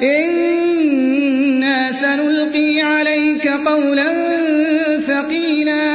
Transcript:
إِنَّا سَنُلْقِي عَلَيْكَ قَوْلًا ثَقِيلًا